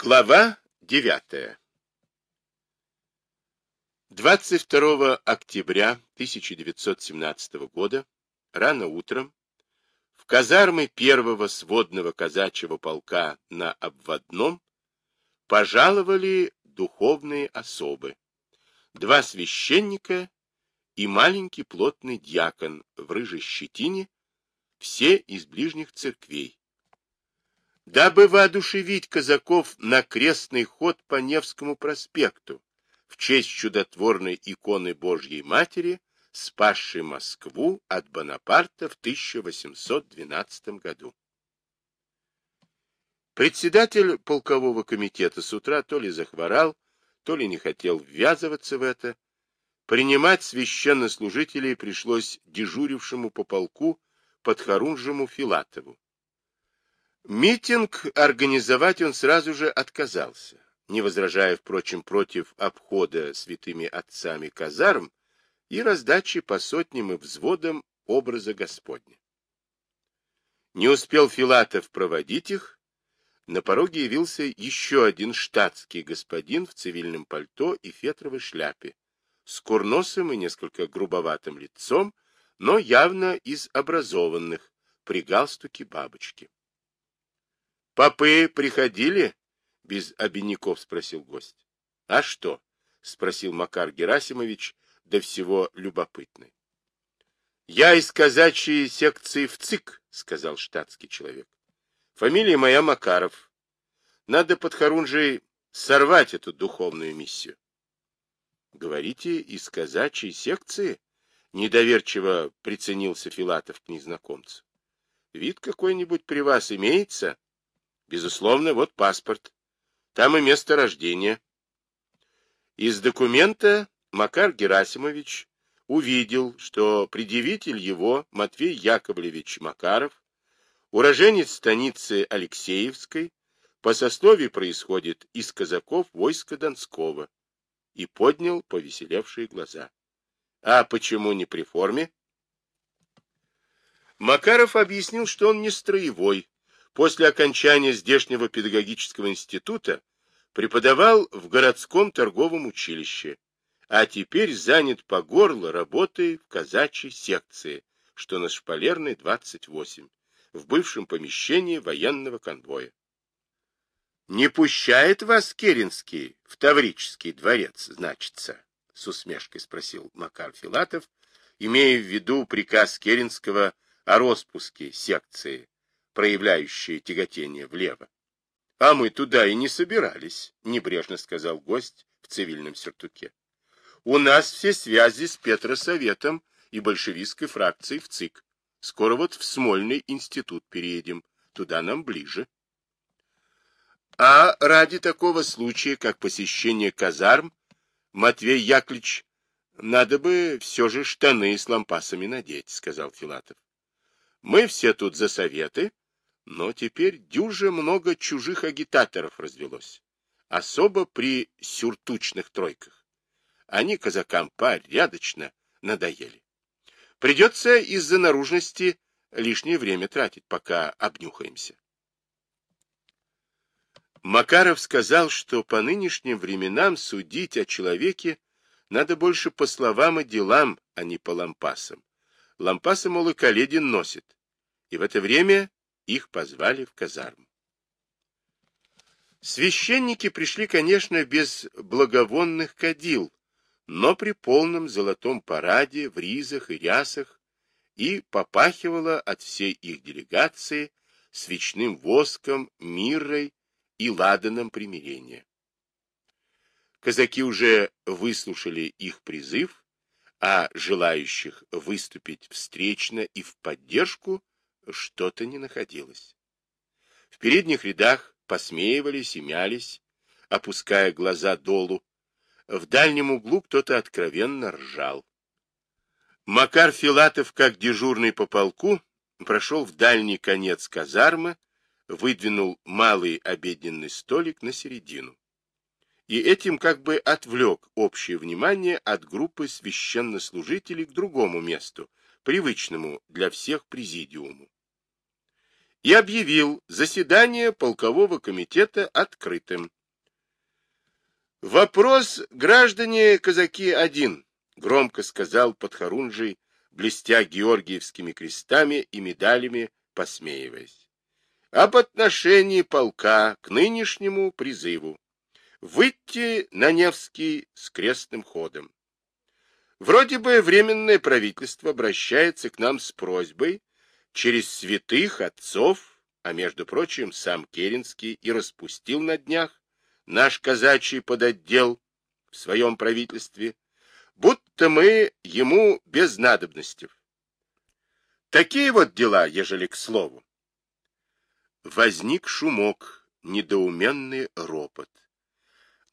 Глава 9. 22 октября 1917 года, рано утром, в казармы первого сводного казачьего полка на обводном пожаловали духовные особы, два священника и маленький плотный дьякон в рыжей щетине, все из ближних церквей, дабы воодушевить казаков на крестный ход по Невскому проспекту в честь чудотворной иконы Божьей Матери, спасшей Москву от Бонапарта в 1812 году. Председатель полкового комитета с утра то ли захворал, то ли не хотел ввязываться в это. Принимать священнослужителей пришлось дежурившему по полку подхорунжему Филатову. Митинг организовать он сразу же отказался, не возражая, впрочем, против обхода святыми отцами казарм и раздачи по сотням и взводам образа Господня. Не успел Филатов проводить их, на пороге явился еще один штатский господин в цивильном пальто и фетровой шляпе, с курносым и несколько грубоватым лицом, но явно из образованных, при галстуке бабочки. Попы приходили? Без обиняков спросил гость. А что? Спросил Макар Герасимович, до всего любопытный. Я из казачьей секции в ЦИК, сказал штатский человек. Фамилия моя Макаров. Надо под Харунжей сорвать эту духовную миссию. Говорите, из казачьей секции? Недоверчиво приценился Филатов к незнакомцу. Вид какой-нибудь при вас имеется? Безусловно, вот паспорт. Там и место рождения. Из документа Макар Герасимович увидел, что предъявитель его, Матвей Яковлевич Макаров, уроженец станицы Алексеевской, по сословию происходит из казаков войска Донского, и поднял повеселевшие глаза. А почему не при форме? Макаров объяснил, что он не строевой, После окончания здешнего педагогического института преподавал в городском торговом училище, а теперь занят по горло работой в казачьей секции, что на Шпалерной 28, в бывшем помещении военного конвоя. «Не пущает вас Керенский в Таврический дворец, значится?» — с усмешкой спросил Макар Филатов, имея в виду приказ Керенского о распуске секции проявляющее тяготение влево. — А мы туда и не собирались, — небрежно сказал гость в цивильном сюртуке. — У нас все связи с Петросоветом и большевистской фракцией в ЦИК. Скоро вот в Смольный институт переедем, туда нам ближе. А ради такого случая, как посещение казарм, Матвей Яковлевич, надо бы все же штаны с лампасами надеть, — сказал Филатов. Мы все тут за советы, но теперь дюже много чужих агитаторов развелось, особо при сюртучных тройках. Они казакам порядочно надоели. Придется из-за наружности лишнее время тратить, пока обнюхаемся. Макаров сказал, что по нынешним временам судить о человеке надо больше по словам и делам, а не по лампасам. Лампасы, мол, и Каледин носит. И в это время их позвали в казарму. Священники пришли, конечно, без благовонных кадил, но при полном золотом параде, в ризах и рясах, и попахивало от всей их делегации свечным воском, мирой и ладаном примирения. Казаки уже выслушали их призыв, а желающих выступить встречно и в поддержку что-то не находилось. В передних рядах посмеивались и мялись, опуская глаза долу. В дальнем углу кто-то откровенно ржал. Макар Филатов, как дежурный по полку, прошел в дальний конец казармы, выдвинул малый обеденный столик на середину. И этим как бы отвлек общее внимание от группы священнослужителей к другому месту, привычному для всех президиуму. И объявил заседание полкового комитета открытым. «Вопрос, граждане казаки, один», — громко сказал Подхорунжий, блестя георгиевскими крестами и медалями, посмеиваясь. «Об отношении полка к нынешнему призыву. Выйти на Невский с крестным ходом. Вроде бы Временное правительство обращается к нам с просьбой через святых отцов, а между прочим сам Керенский и распустил на днях наш казачий подотдел в своем правительстве, будто мы ему без надобностей. Такие вот дела, ежели к слову. Возник шумок, недоуменный ропот.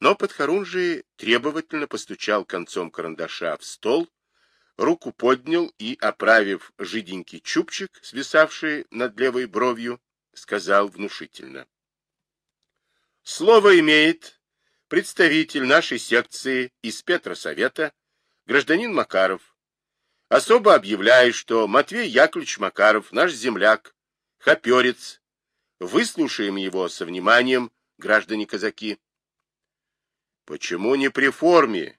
Но Подхорунжий требовательно постучал концом карандаша в стол, руку поднял и, оправив жиденький чубчик, свисавший над левой бровью, сказал внушительно. Слово имеет представитель нашей секции из Петросовета, гражданин Макаров. Особо объявляю, что Матвей Яковлевич Макаров, наш земляк, хоперец. Выслушаем его со вниманием, граждане казаки. Почему не при форме?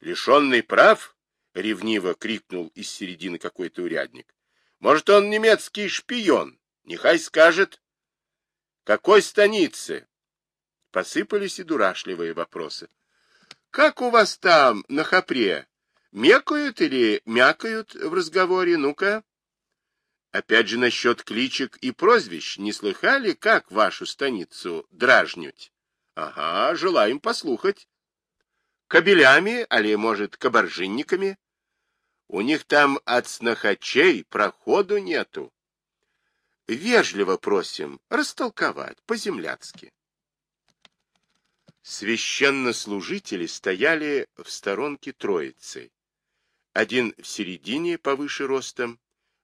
Лишенный прав? Ревниво крикнул из середины какой-то урядник. Может, он немецкий шпион? Нехай скажет. Какой станицы? Посыпались и дурашливые вопросы. Как у вас там на хапре? Мекают или мякают в разговоре? Ну-ка. Опять же насчет кличек и прозвищ. Не слыхали, как вашу станицу дражнють? Ага, желаем послухать. Кобелями, али, может, кабаржинниками? У них там от снохачей проходу нету. Вежливо просим растолковать по-земляцки. Священнослужители стояли в сторонке троицы. Один в середине, повыше ростом,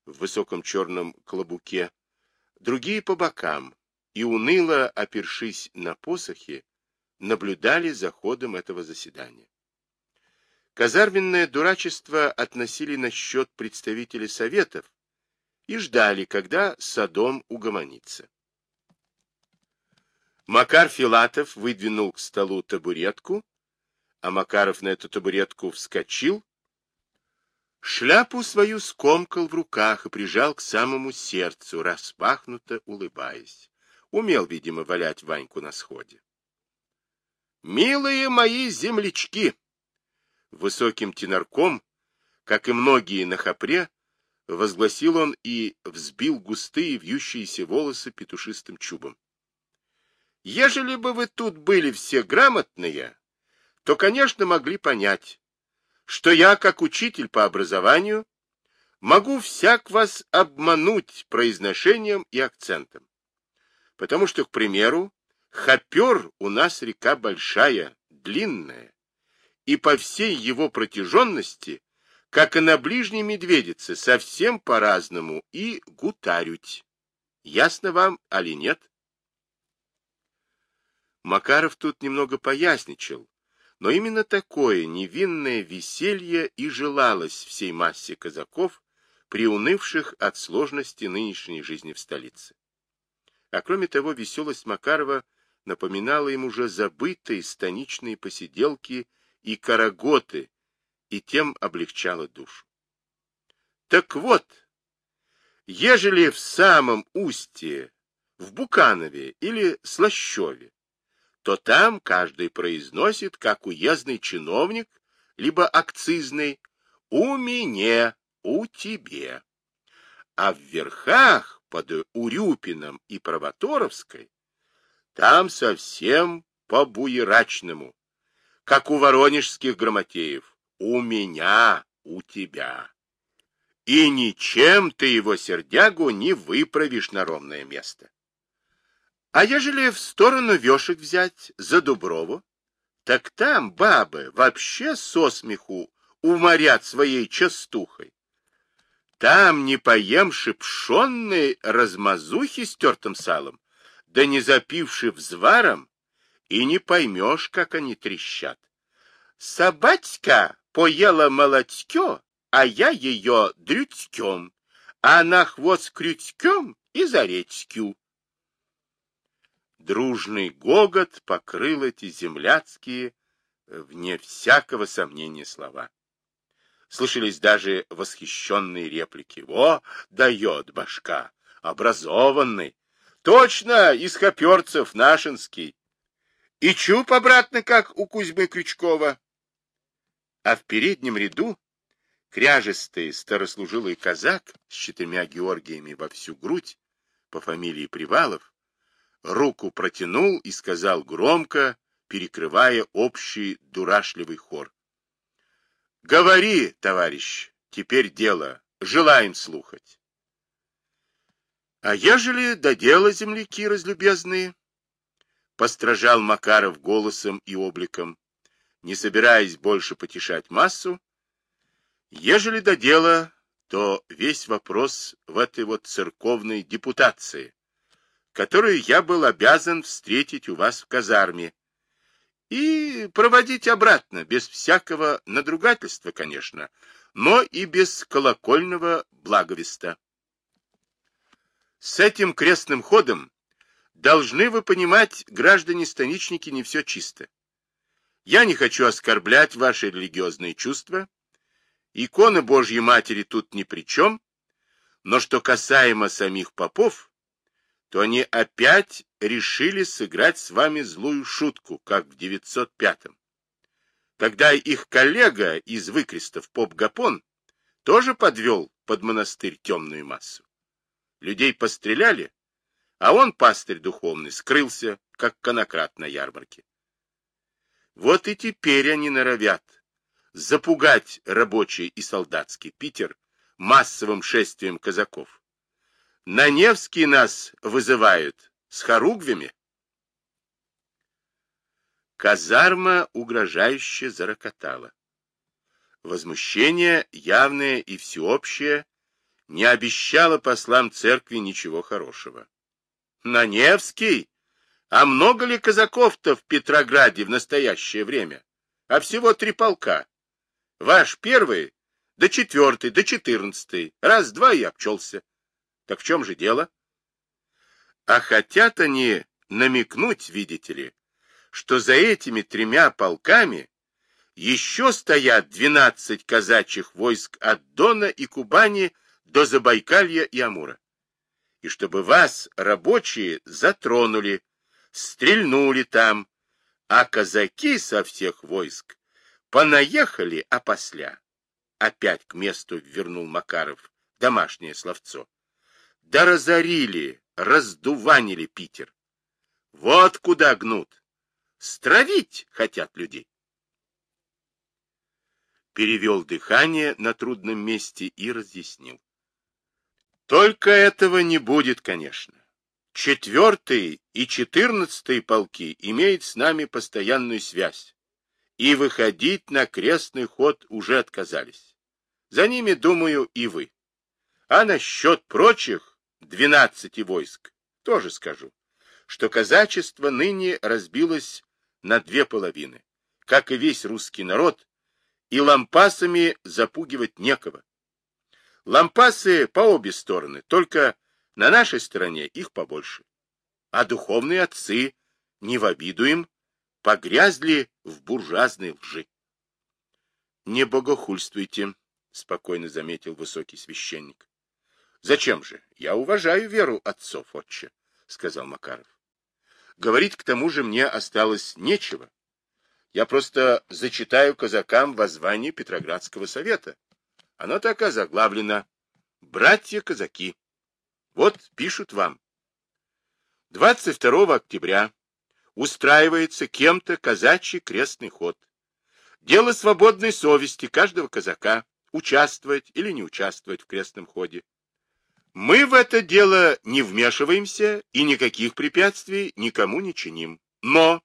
в высоком черном клобуке, другие по бокам, и уныло, опершись на посохи, наблюдали за ходом этого заседания. Казарменное дурачество относили на счет представителей советов и ждали, когда Содом угомонится. Макар Филатов выдвинул к столу табуретку, а Макаров на эту табуретку вскочил, шляпу свою скомкал в руках и прижал к самому сердцу, распахнуто улыбаясь. Умел, видимо, валять Ваньку на сходе. «Милые мои землячки!» Высоким тенорком, как и многие на хапре, возгласил он и взбил густые вьющиеся волосы петушистым чубом. Ежели бы вы тут были все грамотные, то, конечно, могли понять, что я, как учитель по образованию, могу всяк вас обмануть произношением и акцентом. Потому что, к примеру, Хопер у нас река большая, длинная, и по всей его протяженности, как и на ближней медведице, совсем по-разному и гутарють. Ясно вам, али нет? Макаров тут немного поясничал, но именно такое невинное веселье и желалось всей массе казаков, приунывших от сложности нынешней жизни в столице. А кроме того, веселость Макарова напоминала им уже забытые станичные посиделки и караготы, и тем облегчала душу. Так вот, ежели в самом устье, в Буканове или Слащеве, то там каждый произносит, как уездный чиновник, либо акцизный, «у меня, у тебе». А в верхах, под Урюпином и Провоторовской, там совсем по-буерачному, как у воронежских грамотеев. У меня, у тебя. И ничем ты его сердягу не выправишь на ровное место. А ежели в сторону вешек взять, за Дуброву, так там бабы вообще со смеху уморят своей частухой. Там, не поемши пшенной размазухи с тертым салом, да не запивши взваром, и не поймешь, как они трещат. Собачка поела молотько, а я ее дрючком, а на хвост крючком и за редькю. Дружный гогот покрыл эти земляцкие, вне всякого сомнения, слова. Слышались даже восхищенные реплики. «Во, дает башка! Образованный! Точно, из хоперцев нашинский! И чуб обратно, как у Кузьмы Крючкова!» А в переднем ряду кряжестый старослужилый казак с четырьмя Георгиями во всю грудь по фамилии Привалов руку протянул и сказал громко, перекрывая общий дурашливый хор. — Говори, товарищ, теперь дело, желаем слухать. — А ежели до дела, земляки разлюбезные? — постражал Макаров голосом и обликом, не собираясь больше потешать массу. — Ежели до дела, то весь вопрос в этой вот церковной депутации, которую я был обязан встретить у вас в казарме, и проводить обратно, без всякого надругательства, конечно, но и без колокольного благовеста. С этим крестным ходом должны вы понимать, граждане-станичники, не все чисто. Я не хочу оскорблять ваши религиозные чувства. Икона Божьей Матери тут ни при чем. Но что касаемо самих попов, то они опять решили сыграть с вами злую шутку, как в 905-м. Когда их коллега из выкрестов поп Гапон тоже подвел под монастырь темную массу. Людей постреляли, а он, пастырь духовный, скрылся, как конократ на ярмарке. Вот и теперь они норовят запугать рабочий и солдатский Питер массовым шествием казаков. На Невский нас вызывают с хоругвями. Казарма угрожающе зарокотала. Возмущение, явное и всеобщее, не обещало послам церкви ничего хорошего. На Невский? А много ли казаков-то в Петрограде в настоящее время? А всего три полка. Ваш первый, да четвертый, да четырнадцатый. Раз-два и обчелся. Так в чем же дело? А хотят они намекнуть, видите ли, что за этими тремя полками еще стоят двенадцать казачьих войск от Дона и Кубани до Забайкалья и Амура. И чтобы вас, рабочие, затронули, стрельнули там, а казаки со всех войск понаехали опосля. Опять к месту вернул Макаров домашнее словцо да разорили, раздуванили Питер. Вот куда гнут. Стравить хотят людей. Перевел дыхание на трудном месте и разъяснил. Только этого не будет, конечно. Четвертый и четырнадцатый полки имеют с нами постоянную связь, и выходить на крестный ход уже отказались. За ними, думаю, и вы. А насчет прочих двенадцати войск, тоже скажу, что казачество ныне разбилось на две половины, как и весь русский народ, и лампасами запугивать некого. Лампасы по обе стороны, только на нашей стороне их побольше. А духовные отцы, не в обиду им, погрязли в буржуазной лжи. — Не богохульствуйте, — спокойно заметил высокий священник. Зачем же? Я уважаю веру отцов, отче, сказал Макаров. Говорить к тому же мне осталось нечего. Я просто зачитаю казакам воззвание Петроградского совета. Оно так озаглавлено «Братья-казаки». Вот пишут вам. 22 октября устраивается кем-то казачий крестный ход. Дело свободной совести каждого казака участвовать или не участвовать в крестном ходе. Мы в это дело не вмешиваемся и никаких препятствий никому не чиним. Но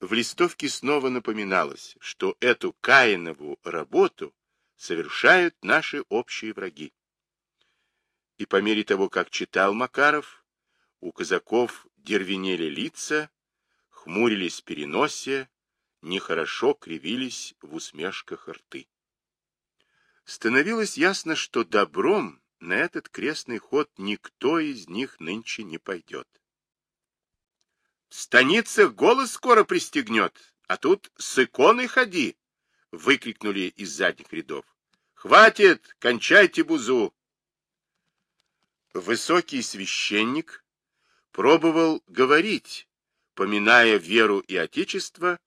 в листовке снова напоминалось, что эту Каинову работу совершают наши общие враги. И по мере того, как читал Макаров, у казаков дервенели лица, хмурились переносия, нехорошо кривились в усмешках рты. Становилось ясно, что добром на этот крестный ход никто из них нынче не пойдет. В станицах голос скоро пристегнет, а тут с иконой ходи, — выкрикнули из задних рядов. Хватит, кончайте бузу. Высокий священник пробовал говорить, поминая веру и отечество,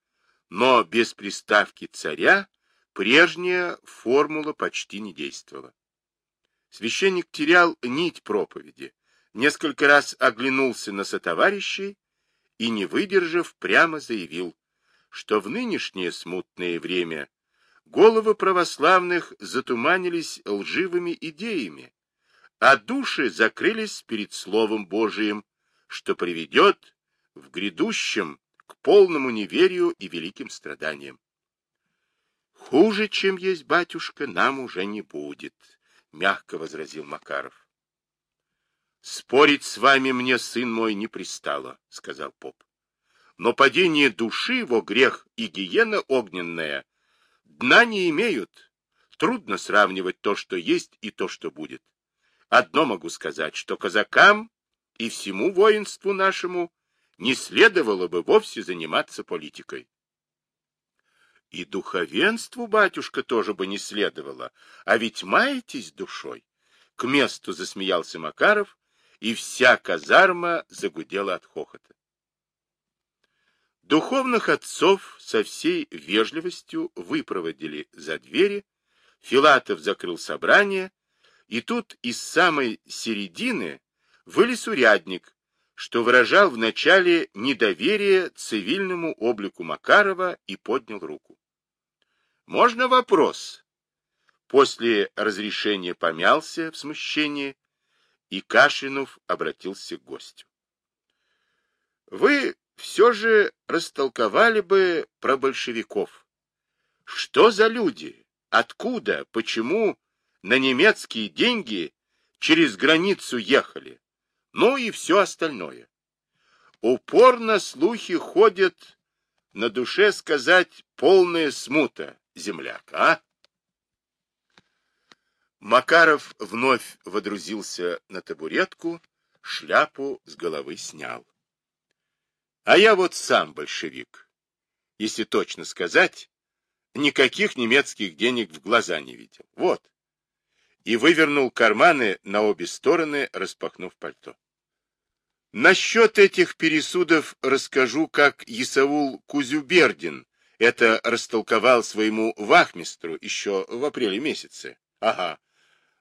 но без приставки царя прежняя формула почти не действовала. Священник терял нить проповеди, несколько раз оглянулся на сотоварищей и, не выдержав, прямо заявил, что в нынешнее смутное время головы православных затуманились лживыми идеями, а души закрылись перед Словом Божиим, что приведет в грядущем к полному неверию и великим страданиям. Хуже, чем есть батюшка, нам уже не будет, мягко возразил Макаров. Спорить с вами мне, сын мой, не пристало, сказал поп. Но падение души его грех и гиена огненная дна не имеют. Трудно сравнивать то, что есть, и то, что будет. Одно могу сказать, что казакам и всему воинству нашему не следовало бы вовсе заниматься политикой. И духовенству, батюшка, тоже бы не следовало, а ведь маетесь душой. К месту засмеялся Макаров, и вся казарма загудела от хохота. Духовных отцов со всей вежливостью выпроводили за двери, Филатов закрыл собрание, и тут из самой середины вылез урядник, что выражал вначале недоверие цивильному облику Макарова и поднял руку. «Можно вопрос?» После разрешения помялся в смущении, и Кашинов обратился к гостю. «Вы все же растолковали бы про большевиков. Что за люди? Откуда? Почему на немецкие деньги через границу ехали? ну и все остальное. Упорно слухи ходят, на душе сказать полная смута, земляк, а? Макаров вновь водрузился на табуретку, шляпу с головы снял. А я вот сам большевик. Если точно сказать, никаких немецких денег в глаза не видел. Вот. И вывернул карманы на обе стороны, распахнув пальто. Насчет этих пересудов расскажу, как Исаул Кузюбердин это растолковал своему вахмистру еще в апреле месяце. Ага.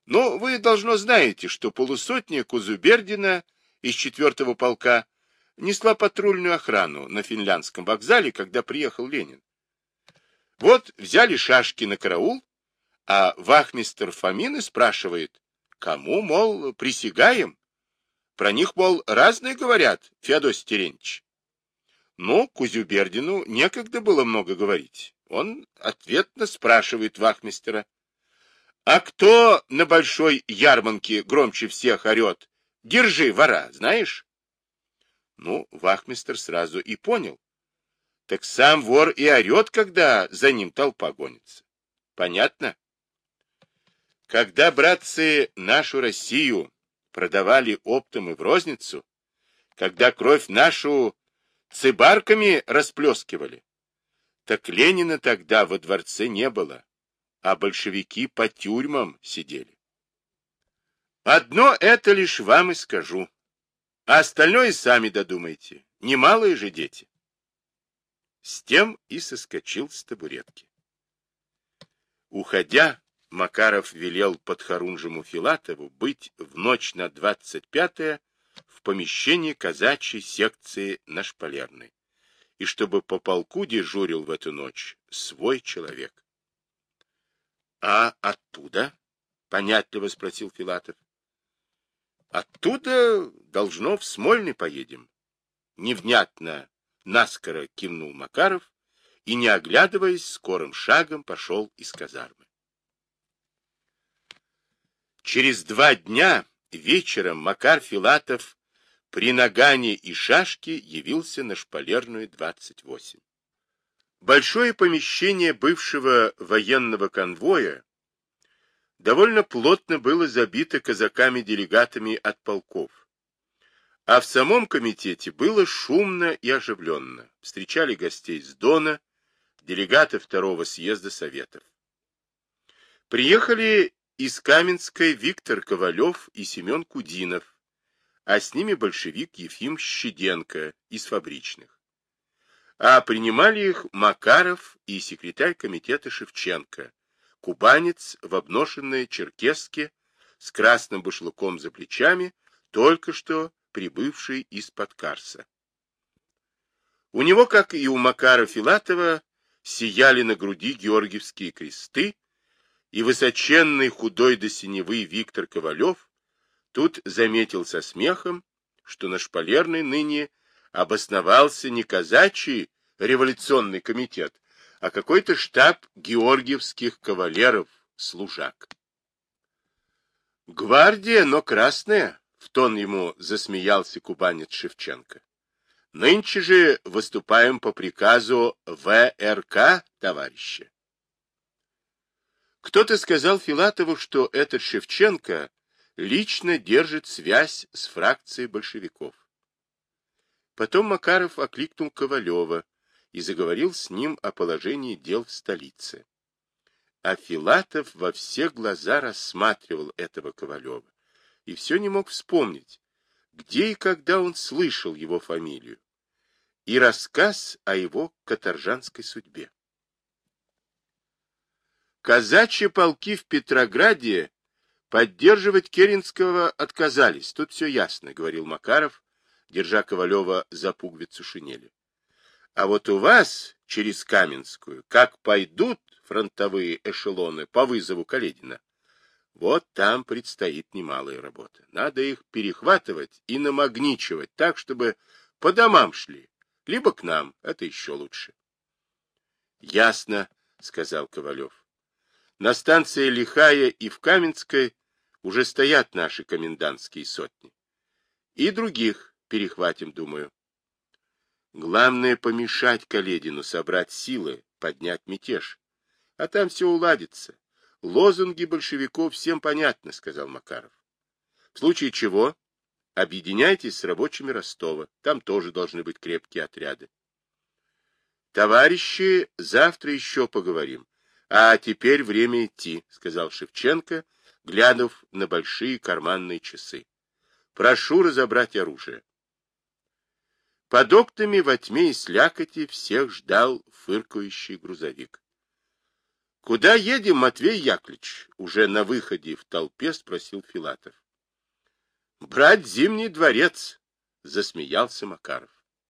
Но вы должно знаете, что полусотня Кузюбердина из четвертого полка несла патрульную охрану на финляндском вокзале, когда приехал Ленин. Вот взяли шашки на караул, а вахмистр Фомины спрашивает, кому, мол, присягаем? Про них, мол, разные говорят, Феодосий Терентьевич. Но Кузюбердину некогда было много говорить. Он ответно спрашивает вахмистера. А кто на большой ярманке громче всех орет? Держи, вора, знаешь? Ну, вахмистер сразу и понял. Так сам вор и орет, когда за ним толпа гонится. Понятно? Когда, братцы, нашу Россию продавали оптом и в розницу, когда кровь нашу цыбарками расплескивали, так Ленина тогда во дворце не было, а большевики по тюрьмам сидели. Одно это лишь вам и скажу, а остальное сами додумайте, немалые же дети. С тем и соскочил с табуретки. Уходя, Макаров велел подхорунжему Филатову быть в ночь на 25-е в помещении казачьей секции на Шпалерной, и чтобы по полку дежурил в эту ночь свой человек. — А оттуда? — понятливо спросил Филатов. — Оттуда, должно, в Смольный поедем. Невнятно, наскоро кивнул Макаров и, не оглядываясь, скорым шагом пошел из казармы. Через два дня вечером Макар Филатов при нагане и шашке явился на шпалерную 28. Большое помещение бывшего военного конвоя довольно плотно было забито казаками-делегатами от полков. А в самом комитете было шумно и оживленно. Встречали гостей с Дона, делегаты второго съезда Советов. Приехали из Каменской Виктор Ковалев и Семен Кудинов, а с ними большевик Ефим Щеденко из фабричных. А принимали их Макаров и секретарь комитета Шевченко, кубанец в обношенной черкеске с красным башлыком за плечами, только что прибывший из-под Карса. У него, как и у Макара Филатова, сияли на груди георгиевские кресты, и высоченный худой до синевы Виктор Ковалев тут заметил со смехом, что на шпалерной ныне обосновался не казачий революционный комитет, а какой-то штаб георгиевских кавалеров-служак. «Гвардия, но красная», — в тон ему засмеялся кубанец Шевченко. «Нынче же выступаем по приказу ВРК, товарищи». Кто-то сказал Филатову, что этот Шевченко лично держит связь с фракцией большевиков. Потом Макаров окликнул Ковалева, и заговорил с ним о положении дел в столице. А Филатов во все глаза рассматривал этого Ковалева и все не мог вспомнить, где и когда он слышал его фамилию, и рассказ о его каторжанской судьбе. Казачьи полки в Петрограде поддерживать Керенского отказались, тут все ясно, говорил Макаров, держа Ковалева за пуговицу шинели. А вот у вас через Каменскую, как пойдут фронтовые эшелоны по вызову Каледина, вот там предстоит немалая работа. Надо их перехватывать и намагничивать так, чтобы по домам шли, либо к нам, это еще лучше. — Ясно, — сказал Ковалев. На станции Лихая и в Каменской уже стоят наши комендантские сотни. И других перехватим, думаю. Главное помешать Каледину собрать силы, поднять мятеж. А там все уладится. Лозунги большевиков всем понятны, сказал Макаров. В случае чего объединяйтесь с рабочими Ростова. Там тоже должны быть крепкие отряды. Товарищи, завтра еще поговорим. А теперь время идти, сказал Шевченко, глянув на большие карманные часы. Прошу разобрать оружие. Под окнами во тьме и слякоти всех ждал фыркающий грузовик. — Куда едем, Матвей Яковлевич? — уже на выходе в толпе спросил Филатов. — Брать Зимний дворец, — засмеялся Макаров.